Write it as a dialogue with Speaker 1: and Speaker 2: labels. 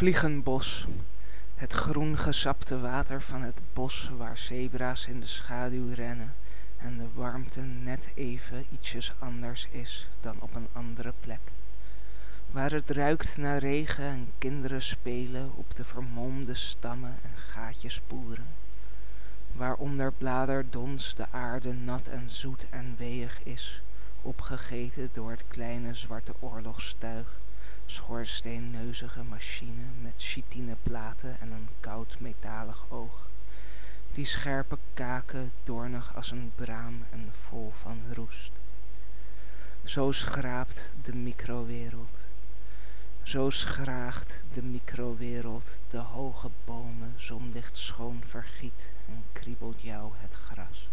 Speaker 1: Vliegenbos. Het groen gesapte water van het bos waar zebra's in de schaduw rennen en de warmte net even ietsjes anders is dan op een andere plek. Waar het ruikt naar regen en kinderen spelen op de vermolmde stammen en gaatjes. Waar onder bladerdons de aarde nat en zoet en weeg is, opgegeten door het kleine zwarte oorlogstuig schoorsteenneuzige machine met chitineplaten en een koud metalig oog. Die scherpe kaken doornig als een braam en vol van roest. Zo schraapt de microwereld. Zo schraagt de microwereld de hoge bomen zonlicht schoon vergiet en kriebelt jou het gras.